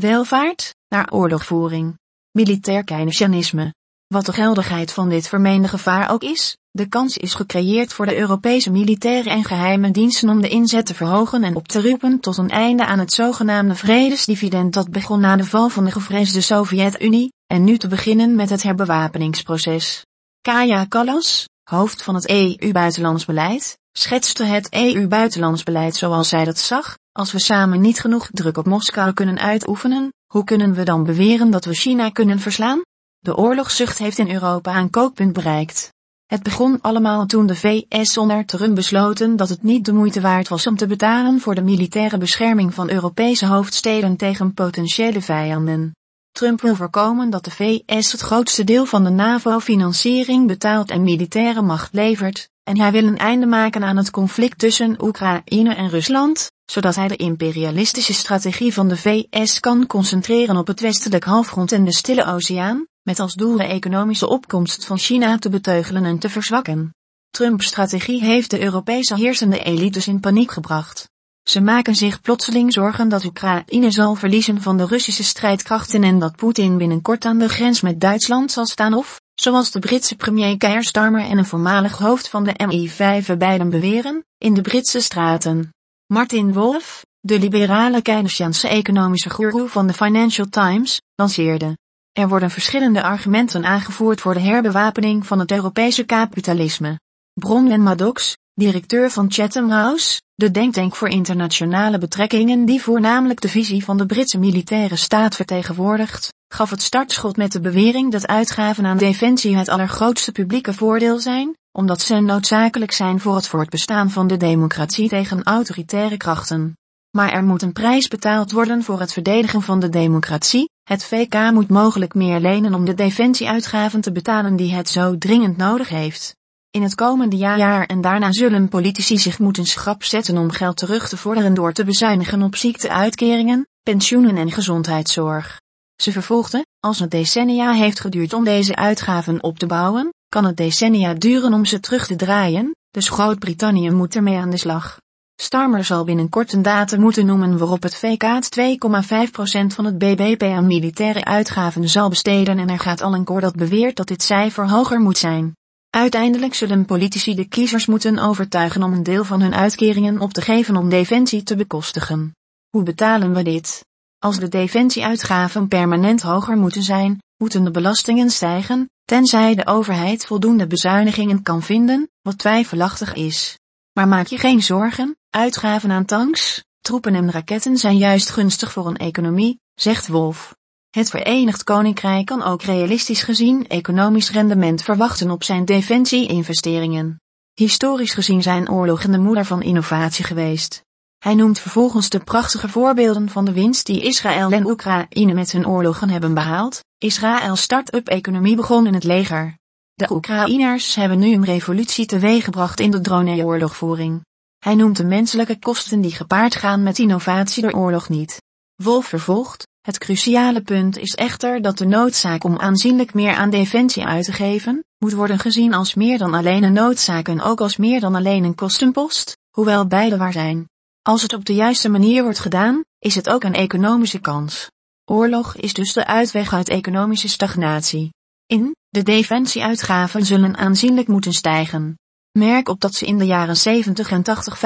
welvaart, naar oorlogvoering. Militair Keynesianisme. Wat de geldigheid van dit vermeende gevaar ook is, de kans is gecreëerd voor de Europese militaire en geheime diensten om de inzet te verhogen en op te roepen tot een einde aan het zogenaamde vredesdividend dat begon na de val van de gevreesde Sovjet-Unie, en nu te beginnen met het herbewapeningsproces. Kaya Kallas, hoofd van het EU-buitenlands beleid, schetste het EU-buitenlands beleid zoals zij dat zag, als we samen niet genoeg druk op Moskou kunnen uitoefenen, hoe kunnen we dan beweren dat we China kunnen verslaan? De oorlogszucht heeft in Europa een kookpunt bereikt. Het begon allemaal toen de VS onder Trump besloten dat het niet de moeite waard was om te betalen voor de militaire bescherming van Europese hoofdsteden tegen potentiële vijanden. Trump wil voorkomen dat de VS het grootste deel van de NAVO-financiering betaalt en militaire macht levert, en hij wil een einde maken aan het conflict tussen Oekraïne en Rusland, zodat hij de imperialistische strategie van de VS kan concentreren op het westelijk halfrond en de Stille Oceaan, met als doel de economische opkomst van China te beteugelen en te verzwakken. Trumps strategie heeft de Europese heersende elites in paniek gebracht. Ze maken zich plotseling zorgen dat Oekraïne zal verliezen van de Russische strijdkrachten en dat Poetin binnenkort aan de grens met Duitsland zal staan of, zoals de Britse premier Keir Starmer en een voormalig hoofd van de MI5 beiden beweren, in de Britse straten. Martin Wolf, de liberale Keynesiaanse economische goeroe van de Financial Times, lanceerde. Er worden verschillende argumenten aangevoerd voor de herbewapening van het Europese kapitalisme. Bronwen Maddox, directeur van Chatham House, de denktank voor internationale betrekkingen die voornamelijk de visie van de Britse militaire staat vertegenwoordigt, gaf het startschot met de bewering dat uitgaven aan defensie het allergrootste publieke voordeel zijn, omdat ze noodzakelijk zijn voor het voortbestaan van de democratie tegen autoritaire krachten. Maar er moet een prijs betaald worden voor het verdedigen van de democratie, het VK moet mogelijk meer lenen om de defensieuitgaven te betalen die het zo dringend nodig heeft. In het komende jaar en daarna zullen politici zich moeten schrap zetten om geld terug te vorderen door te bezuinigen op ziekteuitkeringen, pensioenen en gezondheidszorg. Ze vervolgde, als het decennia heeft geduurd om deze uitgaven op te bouwen, kan het decennia duren om ze terug te draaien, dus Groot-Brittannië moet ermee aan de slag. Starmer zal binnenkort een datum moeten noemen waarop het VK 2,5% van het BBP aan militaire uitgaven zal besteden en er gaat al een koor dat beweert dat dit cijfer hoger moet zijn. Uiteindelijk zullen politici de kiezers moeten overtuigen om een deel van hun uitkeringen op te geven om defensie te bekostigen. Hoe betalen we dit? Als de defensieuitgaven permanent hoger moeten zijn, moeten de belastingen stijgen, tenzij de overheid voldoende bezuinigingen kan vinden, wat twijfelachtig is. Maar maak je geen zorgen, uitgaven aan tanks, troepen en raketten zijn juist gunstig voor een economie, zegt Wolf. Het Verenigd Koninkrijk kan ook realistisch gezien economisch rendement verwachten op zijn defensie-investeringen. Historisch gezien zijn oorlogen de moeder van innovatie geweest. Hij noemt vervolgens de prachtige voorbeelden van de winst die Israël en Oekraïne met hun oorlogen hebben behaald. Israëls start-up-economie begon in het leger. De Oekraïners hebben nu een revolutie teweeggebracht in de drone-oorlogvoering. Hij noemt de menselijke kosten die gepaard gaan met innovatie door oorlog niet. Wolf vervolgt, het cruciale punt is echter dat de noodzaak om aanzienlijk meer aan defensie uit te geven, moet worden gezien als meer dan alleen een noodzaak en ook als meer dan alleen een kostenpost, hoewel beide waar zijn. Als het op de juiste manier wordt gedaan, is het ook een economische kans. Oorlog is dus de uitweg uit economische stagnatie. In, de defensieuitgaven zullen aanzienlijk moeten stijgen. Merk op dat ze in de jaren 70 en 80 5%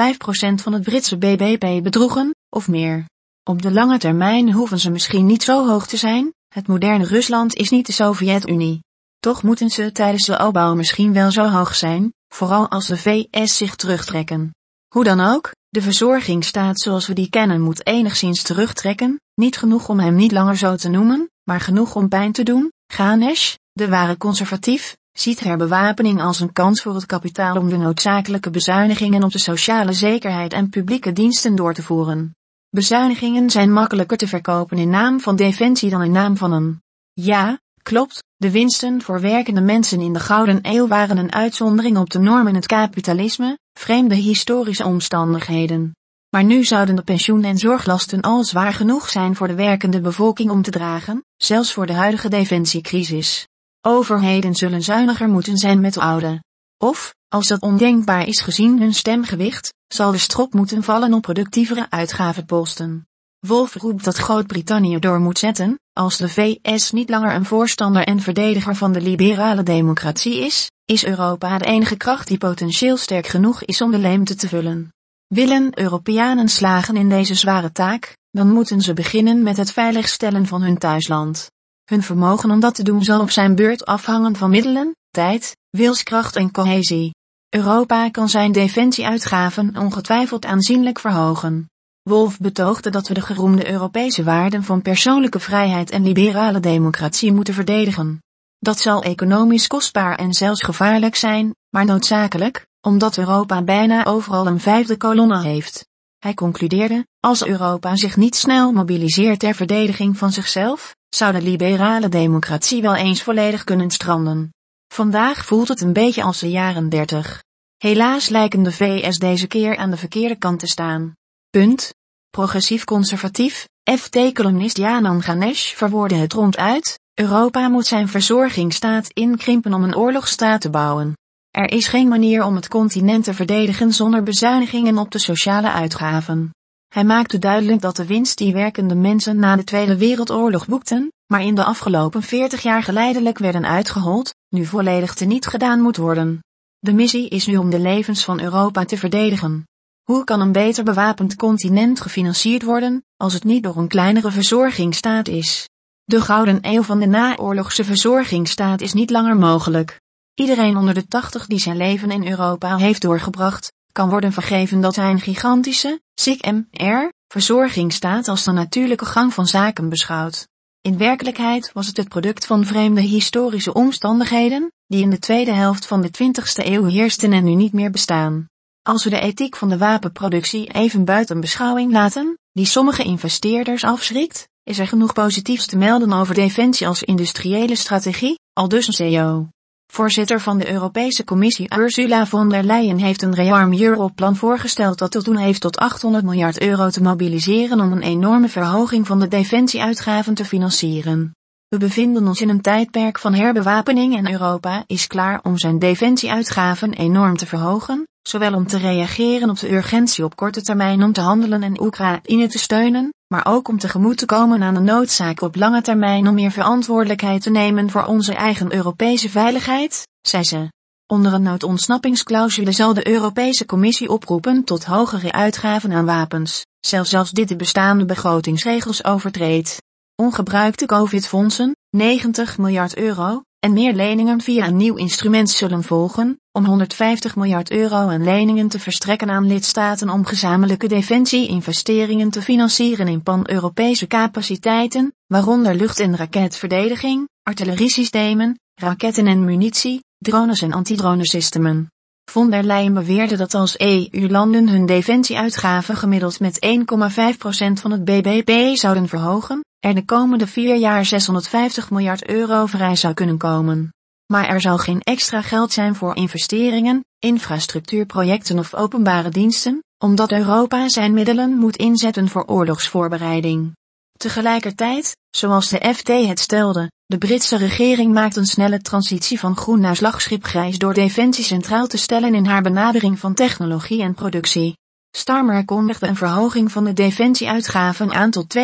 van het Britse BBP bedroegen, of meer. Op de lange termijn hoeven ze misschien niet zo hoog te zijn, het moderne Rusland is niet de Sovjet-Unie. Toch moeten ze tijdens de opbouw misschien wel zo hoog zijn, vooral als de VS zich terugtrekken. Hoe dan ook, de verzorgingsstaat zoals we die kennen moet enigszins terugtrekken, niet genoeg om hem niet langer zo te noemen, maar genoeg om pijn te doen. Ganesh, de ware conservatief, ziet herbewapening als een kans voor het kapitaal om de noodzakelijke bezuinigingen op de sociale zekerheid en publieke diensten door te voeren. Bezuinigingen zijn makkelijker te verkopen in naam van defensie dan in naam van een. Ja, klopt, de winsten voor werkende mensen in de Gouden Eeuw waren een uitzondering op de norm in het kapitalisme, vreemde historische omstandigheden. Maar nu zouden de pensioen- en zorglasten al zwaar genoeg zijn voor de werkende bevolking om te dragen, zelfs voor de huidige defensiecrisis. Overheden zullen zuiniger moeten zijn met de oude. Of, als dat ondenkbaar is gezien hun stemgewicht, zal de strop moeten vallen op productievere uitgavenposten. Wolf roept dat Groot-Brittannië door moet zetten, als de VS niet langer een voorstander en verdediger van de liberale democratie is, is Europa de enige kracht die potentieel sterk genoeg is om de leemte te vullen. Willen Europeanen slagen in deze zware taak, dan moeten ze beginnen met het veiligstellen van hun thuisland. Hun vermogen om dat te doen zal op zijn beurt afhangen van middelen, tijd, wilskracht en cohesie. Europa kan zijn defensieuitgaven ongetwijfeld aanzienlijk verhogen. Wolf betoogde dat we de geroemde Europese waarden van persoonlijke vrijheid en liberale democratie moeten verdedigen. Dat zal economisch kostbaar en zelfs gevaarlijk zijn, maar noodzakelijk, omdat Europa bijna overal een vijfde kolonne heeft. Hij concludeerde, als Europa zich niet snel mobiliseert ter verdediging van zichzelf, zou de liberale democratie wel eens volledig kunnen stranden. Vandaag voelt het een beetje als de jaren 30. Helaas lijken de VS deze keer aan de verkeerde kant te staan. Punt. Progressief conservatief, FT-columnist Janan Ganesh verwoordde het ronduit, Europa moet zijn verzorgingsstaat inkrimpen om een oorlogsstaat te bouwen. Er is geen manier om het continent te verdedigen zonder bezuinigingen op de sociale uitgaven. Hij maakte duidelijk dat de winst die werkende mensen na de Tweede Wereldoorlog boekten, maar in de afgelopen 40 jaar geleidelijk werden uitgehold, nu volledig teniet gedaan moet worden. De missie is nu om de levens van Europa te verdedigen. Hoe kan een beter bewapend continent gefinancierd worden, als het niet door een kleinere verzorgingsstaat is? De gouden eeuw van de naoorlogse verzorgingsstaat is niet langer mogelijk. Iedereen onder de 80 die zijn leven in Europa heeft doorgebracht, kan worden vergeven dat hij een gigantische, SIC-MR, verzorgingsstaat als de natuurlijke gang van zaken beschouwt. In werkelijkheid was het het product van vreemde historische omstandigheden, die in de tweede helft van de 20ste eeuw heersten en nu niet meer bestaan. Als we de ethiek van de wapenproductie even buiten beschouwing laten, die sommige investeerders afschrikt, is er genoeg positiefs te melden over defensie als industriële strategie, al dus een CEO. Voorzitter van de Europese Commissie Ursula von der Leyen heeft een Rearm Europe-plan voorgesteld dat tot doen heeft tot 800 miljard euro te mobiliseren om een enorme verhoging van de defensieuitgaven te financieren. We bevinden ons in een tijdperk van herbewapening en Europa is klaar om zijn defensieuitgaven enorm te verhogen, zowel om te reageren op de urgentie op korte termijn om te handelen en Oekraïne te steunen, maar ook om tegemoet te komen aan de noodzaak op lange termijn om meer verantwoordelijkheid te nemen voor onze eigen Europese veiligheid, zei ze. Onder een noodontsnappingsclausule zal de Europese Commissie oproepen tot hogere uitgaven aan wapens, zelfs als dit de bestaande begrotingsregels overtreedt. Ongebruikte COVID-fondsen, 90 miljard euro, en meer leningen via een nieuw instrument zullen volgen, om 150 miljard euro aan leningen te verstrekken aan lidstaten om gezamenlijke defensie-investeringen te financieren in pan-Europese capaciteiten, waaronder lucht- en raketverdediging, artilleriesystemen, raketten en munitie, drones en antidronesystemen. Von der Leyen beweerde dat als EU-landen hun defensieuitgaven gemiddeld met 1,5% van het BBP zouden verhogen, er de komende vier jaar 650 miljard euro vrij zou kunnen komen. Maar er zal geen extra geld zijn voor investeringen, infrastructuurprojecten of openbare diensten, omdat Europa zijn middelen moet inzetten voor oorlogsvoorbereiding. Tegelijkertijd, zoals de FT het stelde, de Britse regering maakt een snelle transitie van groen naar slagschipgrijs door defensie centraal te stellen in haar benadering van technologie en productie. Starmer kondigde een verhoging van de defensieuitgaven aan tot 2,5%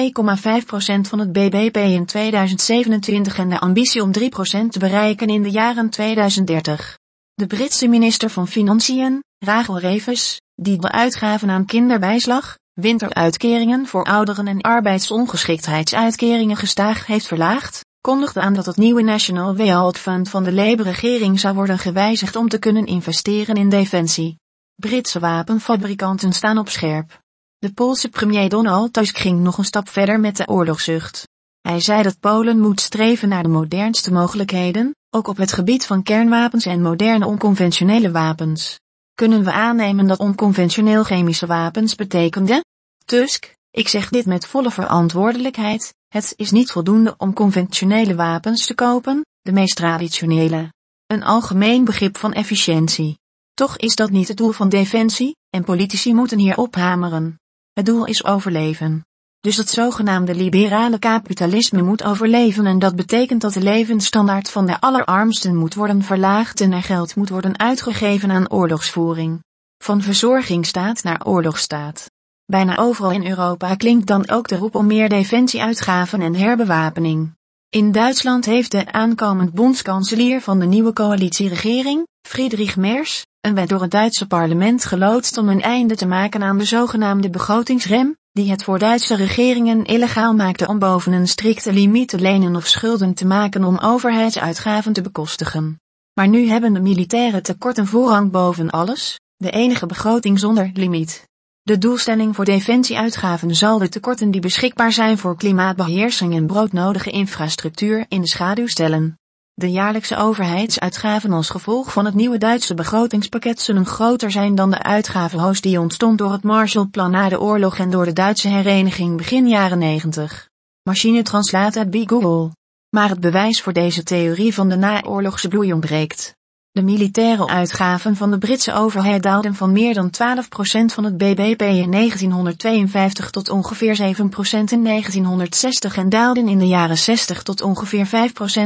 van het BBP in 2027 en de ambitie om 3% te bereiken in de jaren 2030. De Britse minister van Financiën, Rachel Reeves, die de uitgaven aan kinderbijslag, winteruitkeringen voor ouderen en arbeidsongeschiktheidsuitkeringen gestaag heeft verlaagd, kondigde aan dat het nieuwe National Wealth Fund van de Labour-regering zou worden gewijzigd om te kunnen investeren in defensie. Britse wapenfabrikanten staan op scherp. De Poolse premier Donald Tusk ging nog een stap verder met de oorlogszucht. Hij zei dat Polen moet streven naar de modernste mogelijkheden, ook op het gebied van kernwapens en moderne onconventionele wapens. Kunnen we aannemen dat onconventioneel chemische wapens betekende? Tusk, ik zeg dit met volle verantwoordelijkheid, het is niet voldoende om conventionele wapens te kopen, de meest traditionele. Een algemeen begrip van efficiëntie. Toch is dat niet het doel van defensie, en politici moeten hier ophameren. Het doel is overleven. Dus het zogenaamde liberale kapitalisme moet overleven en dat betekent dat de levensstandaard van de allerarmsten moet worden verlaagd en er geld moet worden uitgegeven aan oorlogsvoering. Van verzorgingsstaat naar oorlogsstaat. Bijna overal in Europa klinkt dan ook de roep om meer defensieuitgaven en herbewapening. In Duitsland heeft de aankomend bondskanselier van de nieuwe coalitieregering, Friedrich Merz, een wet door het Duitse parlement geloodst om een einde te maken aan de zogenaamde begrotingsrem, die het voor Duitse regeringen illegaal maakte om boven een strikte limiet te lenen of schulden te maken om overheidsuitgaven te bekostigen. Maar nu hebben de militaire tekorten voorrang boven alles, de enige begroting zonder limiet. De doelstelling voor defensieuitgaven zal de tekorten die beschikbaar zijn voor klimaatbeheersing en broodnodige infrastructuur in de schaduw stellen. De jaarlijkse overheidsuitgaven als gevolg van het nieuwe Duitse begrotingspakket zullen groter zijn dan de uitgavenhoos die ontstond door het Marshallplan na de oorlog en door de Duitse hereniging begin jaren 90. Machinetranslator bij Google. Maar het bewijs voor deze theorie van de naoorlogse bloei ontbreekt. De militaire uitgaven van de Britse overheid daalden van meer dan 12% van het BBP in 1952 tot ongeveer 7% in 1960 en daalden in de jaren 60 tot ongeveer 5%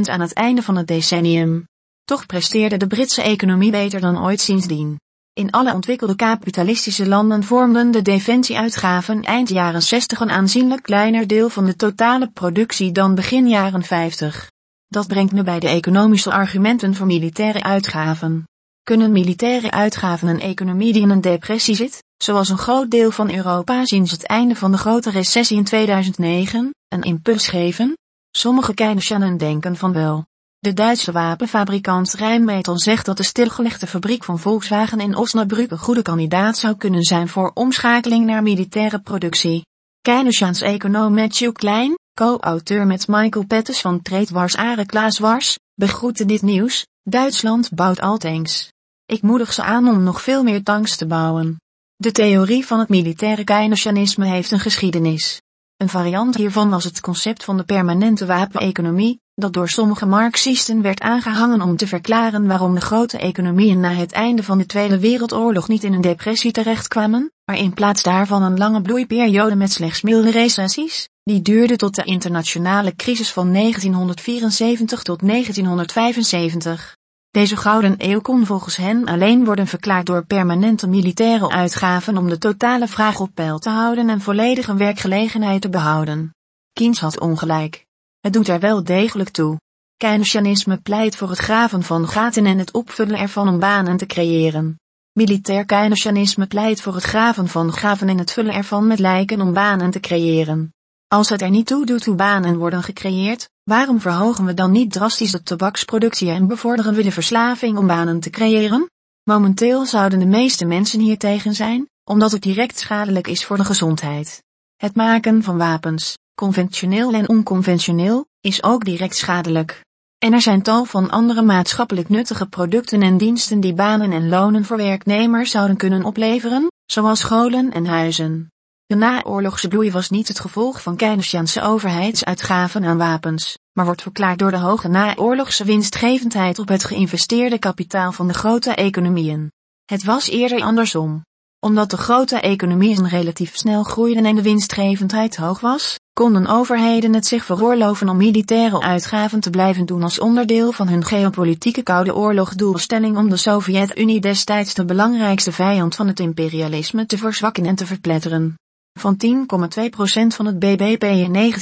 aan het einde van het decennium. Toch presteerde de Britse economie beter dan ooit sindsdien. In alle ontwikkelde kapitalistische landen vormden de defensieuitgaven eind jaren 60 een aanzienlijk kleiner deel van de totale productie dan begin jaren 50. Dat brengt me bij de economische argumenten voor militaire uitgaven. Kunnen militaire uitgaven een economie die in een depressie zit, zoals een groot deel van Europa sinds het einde van de grote recessie in 2009, een impuls geven? Sommige Keynesianen denken van wel. De Duitse wapenfabrikant Rheinmetall zegt dat de stilgelegde fabriek van Volkswagen in Osnabrück een goede kandidaat zou kunnen zijn voor omschakeling naar militaire productie. Keynesiaans econoom Matthew Klein, co-auteur met Michael Pettis van Tradewars Are Klaas Wars, begroette dit nieuws, Duitsland bouwt al tanks. Ik moedig ze aan om nog veel meer tanks te bouwen. De theorie van het militaire Keynesianisme heeft een geschiedenis. Een variant hiervan was het concept van de permanente wapeneconomie, dat door sommige Marxisten werd aangehangen om te verklaren waarom de grote economieën na het einde van de Tweede Wereldoorlog niet in een depressie terechtkwamen, maar in plaats daarvan een lange bloeiperiode met slechts milde recessies, die duurde tot de internationale crisis van 1974 tot 1975. Deze gouden eeuw kon volgens hen alleen worden verklaard door permanente militaire uitgaven om de totale vraag op peil te houden en volledige werkgelegenheid te behouden. Keynes had ongelijk. Het doet er wel degelijk toe. Keynesianisme pleit voor het graven van gaten en het opvullen ervan om banen te creëren. Militair Keynesianisme pleit voor het graven van gaven en het vullen ervan met lijken om banen te creëren. Als het er niet toe doet hoe banen worden gecreëerd, waarom verhogen we dan niet drastisch de tabaksproductie en bevorderen we de verslaving om banen te creëren? Momenteel zouden de meeste mensen hier tegen zijn, omdat het direct schadelijk is voor de gezondheid. Het maken van wapens, conventioneel en onconventioneel, is ook direct schadelijk. En er zijn tal van andere maatschappelijk nuttige producten en diensten die banen en lonen voor werknemers zouden kunnen opleveren, zoals scholen en huizen. De naoorlogse bloei was niet het gevolg van Keynesiaanse overheidsuitgaven aan wapens, maar wordt verklaard door de hoge naoorlogse winstgevendheid op het geïnvesteerde kapitaal van de grote economieën. Het was eerder andersom. Omdat de grote economieën relatief snel groeiden en de winstgevendheid hoog was, konden overheden het zich veroorloven om militaire uitgaven te blijven doen als onderdeel van hun geopolitieke koude oorlogdoelstelling om de Sovjet-Unie destijds de belangrijkste vijand van het imperialisme te verzwakken en te verpletteren van 10,2% van het BBP in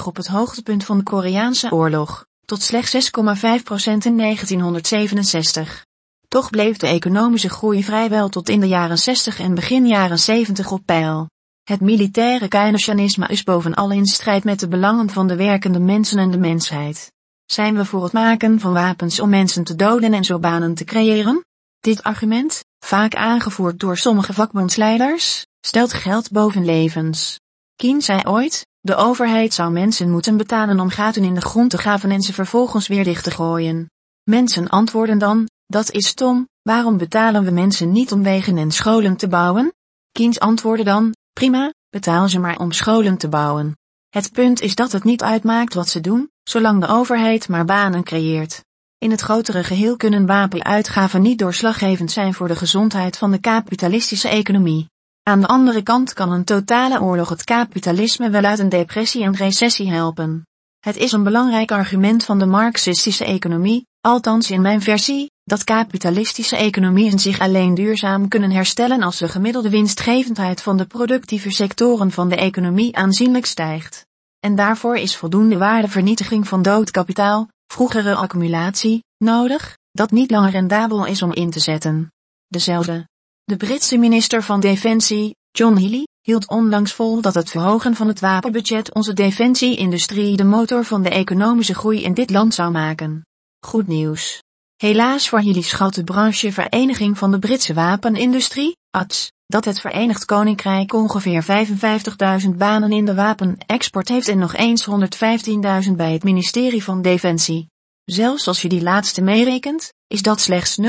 1952-53 op het hoogtepunt van de Koreaanse oorlog, tot slechts 6,5% in 1967. Toch bleef de economische groei vrijwel tot in de jaren 60 en begin jaren 70 op peil. Het militaire Keynesianisme is bovenal in strijd met de belangen van de werkende mensen en de mensheid. Zijn we voor het maken van wapens om mensen te doden en zo banen te creëren? Dit argument, vaak aangevoerd door sommige vakbondsleiders, stelt geld boven levens. Kien zei ooit, de overheid zou mensen moeten betalen om gaten in de grond te graven en ze vervolgens weer dicht te gooien. Mensen antwoorden dan, dat is stom, waarom betalen we mensen niet om wegen en scholen te bouwen? Kiens antwoordde dan, prima, betaal ze maar om scholen te bouwen. Het punt is dat het niet uitmaakt wat ze doen, zolang de overheid maar banen creëert. In het grotere geheel kunnen wapenuitgaven niet doorslaggevend zijn voor de gezondheid van de kapitalistische economie. Aan de andere kant kan een totale oorlog het kapitalisme wel uit een depressie en recessie helpen. Het is een belangrijk argument van de marxistische economie, althans in mijn versie, dat kapitalistische economieën zich alleen duurzaam kunnen herstellen als de gemiddelde winstgevendheid van de productieve sectoren van de economie aanzienlijk stijgt. En daarvoor is voldoende waardevernietiging van dood kapitaal, vroegere accumulatie, nodig, dat niet langer rendabel is om in te zetten. Dezelfde. De Britse minister van Defensie, John Healey, hield onlangs vol dat het verhogen van het wapenbudget onze defensieindustrie de motor van de economische groei in dit land zou maken. Goed nieuws. Helaas voor Healey schat de branchevereniging van de Britse wapenindustrie, ATS, dat het Verenigd Koninkrijk ongeveer 55.000 banen in de wapenexport heeft en nog eens 115.000 bij het ministerie van Defensie. Zelfs als je die laatste meerekent, is dat slechts 0,5%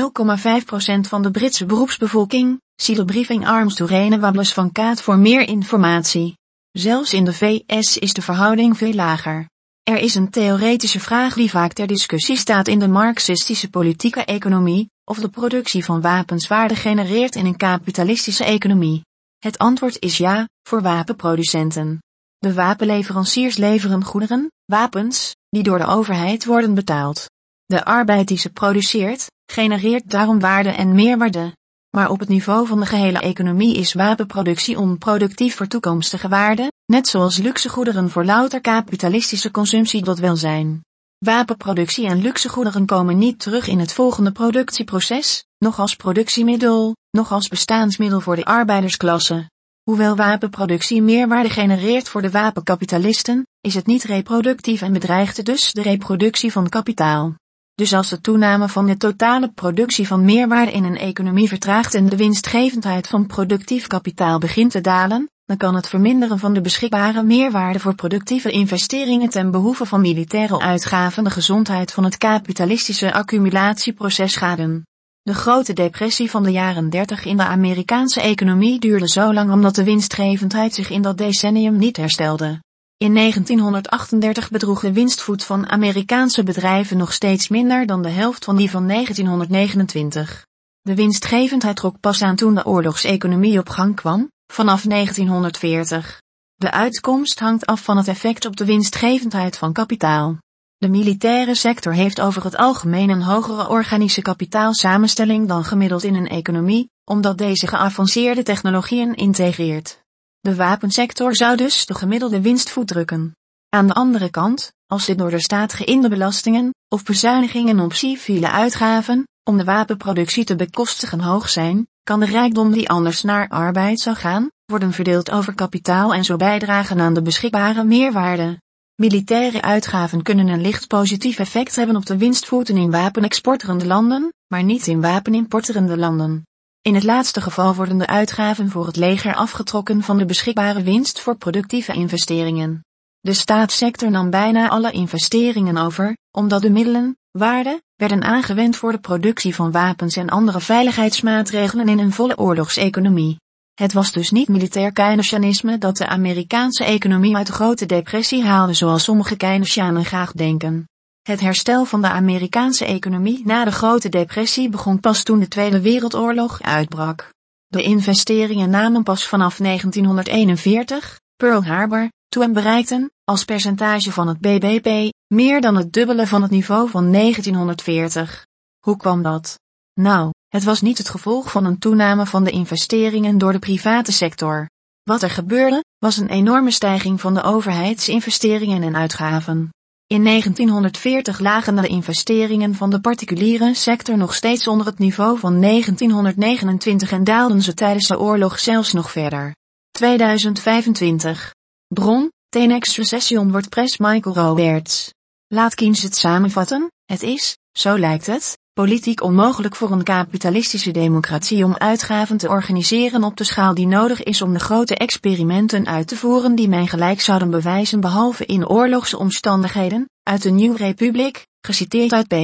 van de Britse beroepsbevolking, zie de briefing Arms Wabbles van Kaat voor meer informatie. Zelfs in de VS is de verhouding veel lager. Er is een theoretische vraag die vaak ter discussie staat in de marxistische politieke economie, of de productie van wapens waarde genereert in een kapitalistische economie. Het antwoord is ja, voor wapenproducenten. De wapenleveranciers leveren goederen, wapens, die door de overheid worden betaald. De arbeid die ze produceert, genereert daarom waarde en meerwaarde. Maar op het niveau van de gehele economie is wapenproductie onproductief voor toekomstige waarde, net zoals luxegoederen voor louter kapitalistische consumptie dat wel zijn. Wapenproductie en luxegoederen komen niet terug in het volgende productieproces, nog als productiemiddel, nog als bestaansmiddel voor de arbeidersklasse. Hoewel wapenproductie meerwaarde genereert voor de wapenkapitalisten, is het niet reproductief en bedreigt dus de reproductie van kapitaal. Dus als de toename van de totale productie van meerwaarde in een economie vertraagt en de winstgevendheid van productief kapitaal begint te dalen, dan kan het verminderen van de beschikbare meerwaarde voor productieve investeringen ten behoeve van militaire uitgaven de gezondheid van het kapitalistische accumulatieproces schaden. De grote depressie van de jaren 30 in de Amerikaanse economie duurde zo lang omdat de winstgevendheid zich in dat decennium niet herstelde. In 1938 bedroeg de winstvoet van Amerikaanse bedrijven nog steeds minder dan de helft van die van 1929. De winstgevendheid trok pas aan toen de oorlogseconomie op gang kwam, vanaf 1940. De uitkomst hangt af van het effect op de winstgevendheid van kapitaal. De militaire sector heeft over het algemeen een hogere organische kapitaalsamenstelling dan gemiddeld in een economie, omdat deze geavanceerde technologieën integreert. De wapensector zou dus de gemiddelde winstvoet drukken. Aan de andere kant, als dit door de staat geïnde belastingen, of bezuinigingen op civiele uitgaven, om de wapenproductie te bekostigen hoog zijn, kan de rijkdom die anders naar arbeid zou gaan, worden verdeeld over kapitaal en zo bijdragen aan de beschikbare meerwaarde. Militaire uitgaven kunnen een licht positief effect hebben op de winstvoeten in wapenexporterende landen, maar niet in wapenimporterende landen. In het laatste geval worden de uitgaven voor het leger afgetrokken van de beschikbare winst voor productieve investeringen. De staatssector nam bijna alle investeringen over, omdat de middelen, waarde, werden aangewend voor de productie van wapens en andere veiligheidsmaatregelen in een volle oorlogseconomie. Het was dus niet militair Keynesianisme dat de Amerikaanse economie uit de grote depressie haalde zoals sommige Keynesianen graag denken. Het herstel van de Amerikaanse economie na de grote depressie begon pas toen de Tweede Wereldoorlog uitbrak. De investeringen namen pas vanaf 1941, Pearl Harbor, toe en bereikten, als percentage van het BBP, meer dan het dubbele van het niveau van 1940. Hoe kwam dat? Nou, het was niet het gevolg van een toename van de investeringen door de private sector. Wat er gebeurde, was een enorme stijging van de overheidsinvesteringen en uitgaven. In 1940 lagen de investeringen van de particuliere sector nog steeds onder het niveau van 1929 en daalden ze tijdens de oorlog zelfs nog verder. 2025. Bron, Tenex Recession wordt Press Michael Roberts. Laat Keynes het samenvatten, het is, zo lijkt het, politiek onmogelijk voor een kapitalistische democratie om uitgaven te organiseren op de schaal die nodig is om de grote experimenten uit te voeren die men gelijk zouden bewijzen behalve in oorlogsomstandigheden, uit de Nieuwe Republiek, geciteerd uit B.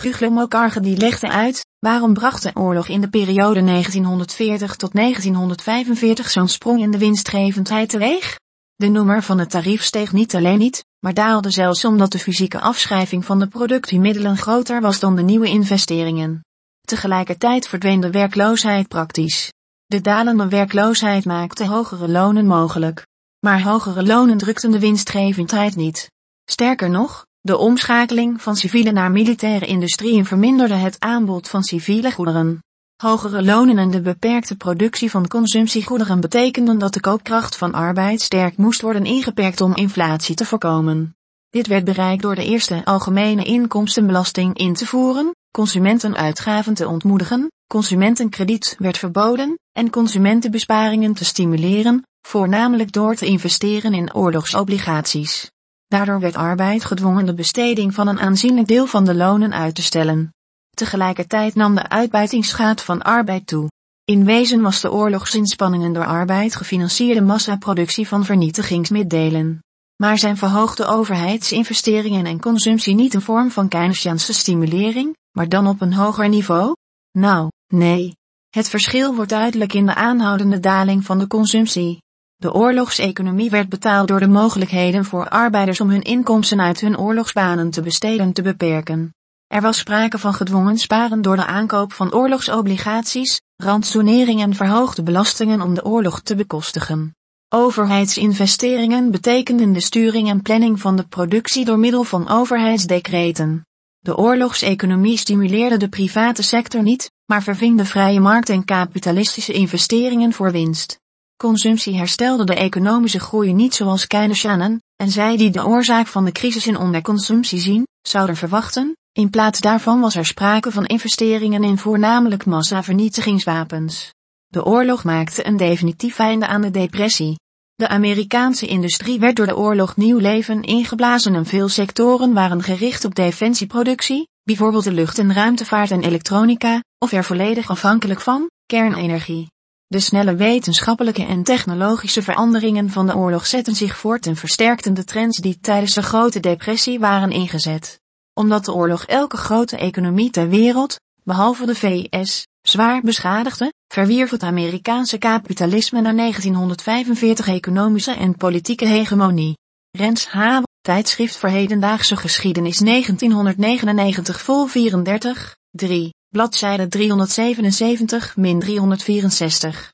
Guglielmo die legde uit, waarom bracht de oorlog in de periode 1940 tot 1945 zo'n sprong in de winstgevendheid teweeg? De noemer van het tarief steeg niet alleen niet, maar daalde zelfs omdat de fysieke afschrijving van de productiemiddelen groter was dan de nieuwe investeringen. Tegelijkertijd verdween de werkloosheid praktisch. De dalende werkloosheid maakte hogere lonen mogelijk. Maar hogere lonen drukten de winstgevendheid niet. Sterker nog, De omschakeling van civiele naar militaire industrieën verminderde het aanbod van civiele goederen. Hogere lonen en de beperkte productie van consumptiegoederen betekenden dat de koopkracht van arbeid sterk moest worden ingeperkt om inflatie te voorkomen. Dit werd bereikt door de eerste algemene inkomstenbelasting in te voeren, consumentenuitgaven te ontmoedigen, consumentenkrediet werd verboden, en consumentenbesparingen te stimuleren, voornamelijk door te investeren in oorlogsobligaties. Daardoor werd arbeid gedwongen de besteding van een aanzienlijk deel van de lonen uit te stellen. Tegelijkertijd nam de uitbuitingsgraad van arbeid toe. In wezen was de oorlogsinspanningen door arbeid gefinancierde massaproductie van vernietigingsmiddelen. Maar zijn verhoogde overheidsinvesteringen en consumptie niet een vorm van Keynesiaanse stimulering, maar dan op een hoger niveau? Nou, nee. Het verschil wordt duidelijk in de aanhoudende daling van de consumptie. De oorlogseconomie werd betaald door de mogelijkheden voor arbeiders om hun inkomsten uit hun oorlogsbanen te besteden te beperken. Er was sprake van gedwongen sparen door de aankoop van oorlogsobligaties, rantsoenering en verhoogde belastingen om de oorlog te bekostigen. Overheidsinvesteringen betekenden de sturing en planning van de productie door middel van overheidsdecreten. De oorlogseconomie stimuleerde de private sector niet, maar verving de vrije markt en kapitalistische investeringen voor winst. Consumptie herstelde de economische groei niet zoals Keynesianen, en zij die de oorzaak van de crisis in onderconsumptie zien, zouden verwachten, in plaats daarvan was er sprake van investeringen in voornamelijk massavernietigingswapens. De oorlog maakte een definitief einde aan de depressie. De Amerikaanse industrie werd door de oorlog nieuw leven ingeblazen en veel sectoren waren gericht op defensieproductie, bijvoorbeeld de lucht- en ruimtevaart en elektronica, of er volledig afhankelijk van, kernenergie. De snelle wetenschappelijke en technologische veranderingen van de oorlog zetten zich voort en versterkten de trends die tijdens de Grote Depressie waren ingezet. Omdat de oorlog elke grote economie ter wereld, behalve de VS, zwaar beschadigde, verwierf het Amerikaanse kapitalisme na 1945 economische en politieke hegemonie. Rens H. Tijdschrift voor Hedendaagse Geschiedenis 1999 vol 34, 3, bladzijde 377-364.